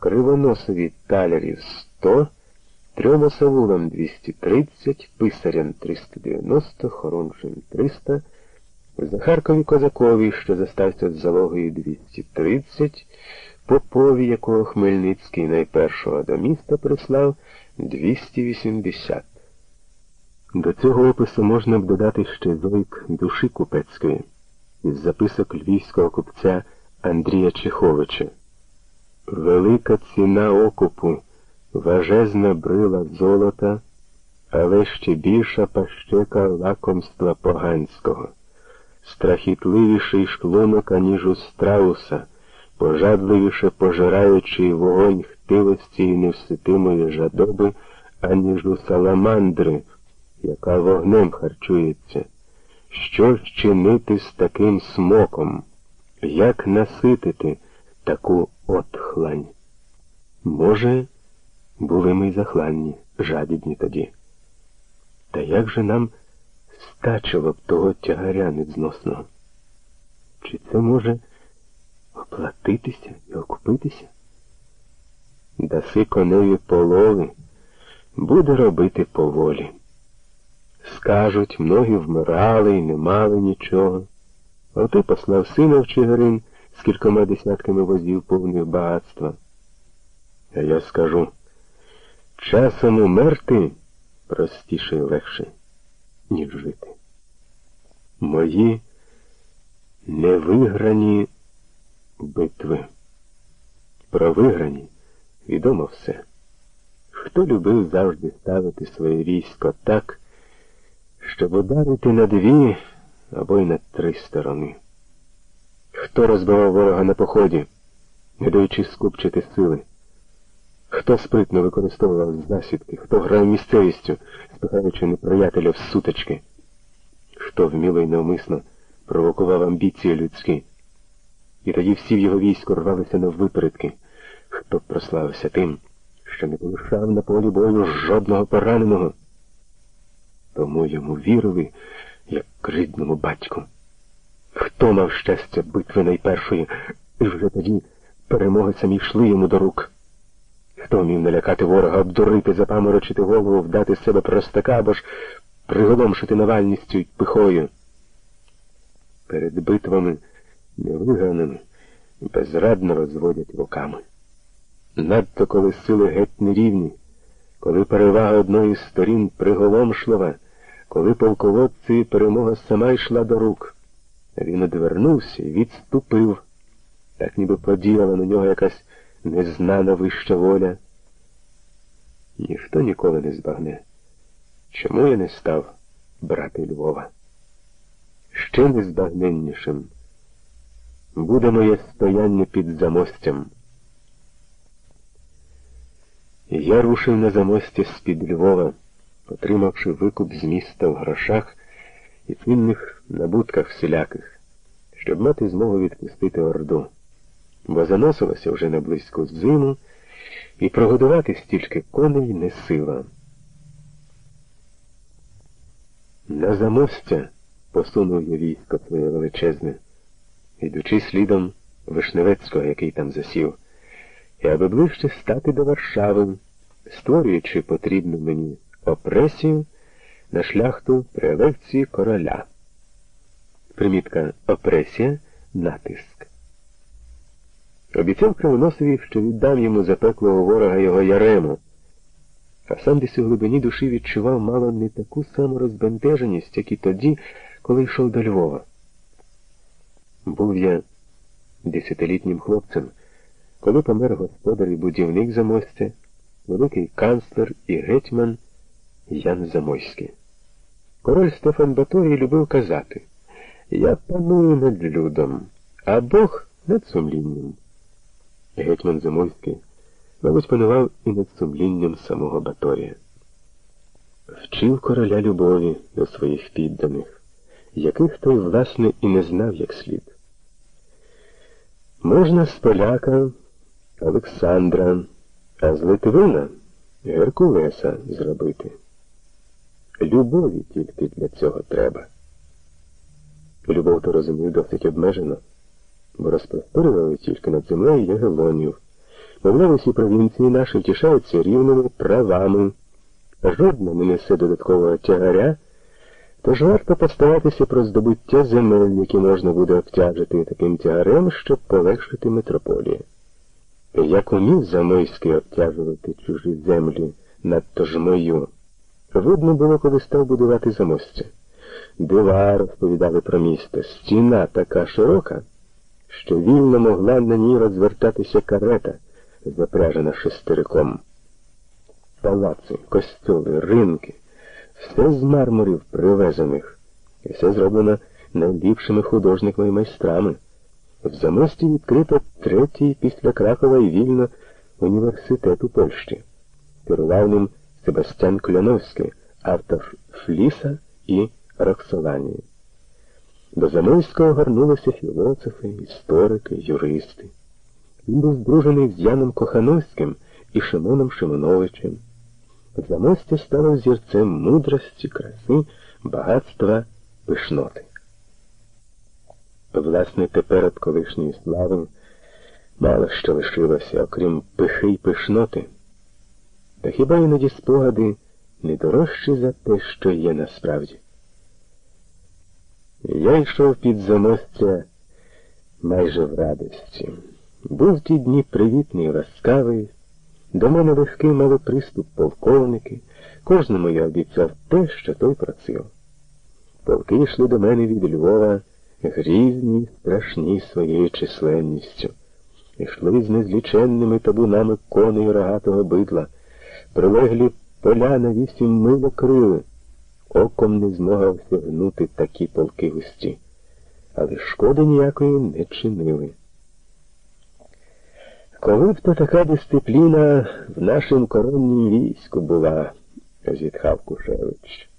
Кривоносові талерів 100, трьом осавулам 230, писарям 390, хорончим 300, Захаркові Козакові, що застався з залогою 230, Попові, якого Хмельницький найпершого до міста прислав 280. До цього опису можна б додати ще зойк душі купецької із записок львівського купця Андрія Чеховича. Велика ціна окупу, важезна брила золота, але ще більша пащека лакомства поганського, страхітливіший шлунок, аніж у страуса, пожадливіше пожираючий вогонь хтивості і невситимої жадоби, аніж у саламандри, яка вогнем харчується. Що чинити з таким смоком? Як наситити таку отхлань? Може, були ми захланні, жадібні тоді. Та як же нам стачило б того тягаря незносного? Чи це може оплатитися і окупитися? Даси коневі полови, буде робити поволі. Скажуть, многі вмирали і не мали нічого. А ти послав сина в Чигирин з кількома десятками возів повних багатства. А я скажу, часом умерти простіше і легше, ніж жити. Мої невиграні битви. Про виграні відомо все. Хто любив завжди ставити своє військо так, щоб ударити на дві або й на три сторони. Хто розбивав ворога на поході, не даючи скупчити сили? Хто спритно використовував засідки, хто грав місцевістю, спихаючи неприятеля в сутички, хто вміло й навмисно провокував амбіції людські, і тоді всі в його війську рвалися на випередки, хто прославився тим, що не полишав на полі бою жодного пораненого. Тому йому вірили, як рідному батьку. Хто мав щастя битви найпершої, і вже тоді перемоги самі йшли йому до рук. Хто міг налякати ворога, обдурити, запаморочити голову, вдати з себе простака або ж приголомшити навальністю й пихою. Перед битвами невиграними безрадно розводять руками. Надто коли сили геть нерівні, коли перевага одної з сторін приголомшлива, коли полководці перемога сама йшла до рук. Він одвернувся і відступив, так ніби подіяла на нього якась незнана вища воля. Ніхто ніколи не збагне. Чому я не став брати Львова? Ще незбагненнішим буде моє стояння під замостям. Я рушив на замості з-під Львова, отримавши викуп з міста в грошах і цінних набутках всіляких, щоб мати змогу відпустити Орду, бо заносилося вже на близьку зиму, і прогодувати стільки коней не сила. На замостя посунув я військо своє величезне, йдучи слідом Вишневецького, який там засів і аби ближче стати до Варшави, створюючи потрібну мені опресію на шляхту при елекції короля. Примітка опресія натиск. Обіцяв Кривоносові, що віддам йому запеклого ворога його Ярему, а сам десь у глибині душі відчував мало не таку саму розбентеженість, як і тоді, коли йшов до Львова. Був я десятилітнім хлопцем коли помер господар і будівник замостя, великий канцлер і гетьман Ян Замойський. Король Стефан Баторій любив казати Я паную над людом, а Бог над сумлінням. Гетьман Замойський, мабуть, панував і над сумлінням самого Баторія. Вчив короля любові до своїх підданих, яких той, власне, і не знав як слід. Можна з поляка Олександра, а з Литвина Геркулеса зробити. Любові тільки для цього треба. Любов то розумів досить обмежено, бо розпросторювали тільки над землею Ягелонів, Мовляв, усі провінції наші втішаються рівними правами. Жодна не несе додаткового тягаря, тож варто постаратися про здобуття земель, які можна буде обтяжити таким тягарем, щоб полегшити митрополії. Як умів Замойський обтяжувати чужі землі, надто ж мою, видно було, коли став будувати замостя. Дива розповідали про місто, стіна така широка, що вільно могла на ній розвертатися карета, запряжена шестериком. Палаци, костюли, ринки, все з мармурів привезених, і все зроблено найліпшими художниками і майстрами. В замості відкрито третій після Кракова і вільно університет у Польщі. Керував ним Себастьян Кляновський, автор Фліса і Роксоланії. До Замойського горнулися філософи, історики, юристи. Він був здружений з Яном Кохановським і Шимоном Шимоновичем. Замостя стало зірцем мудрості, краси, багатства, пишноти. Власне, тепер від колишньої слави мало що лишилося, окрім пихи й пишноти. Та хіба іноді спогади не дорожчі за те, що є насправді? Я йшов під замостя майже в радості. Був ті дні привітний, і ласкавий. До мене легкий мали приступ полковники, кожному я обіцяв те, що той просив. Полки йшли до мене від Львова грізні, страшні своєю численністю. Ішли з незліченними табунами коней рогатого бидла, прилеглі поля на вісім мило окрили. Оком не змога осягнути такі полки густі, але шкоди ніякої не чинили. Коли б то така дисципліна в нашому короннім війську була, зітхав Кушевич.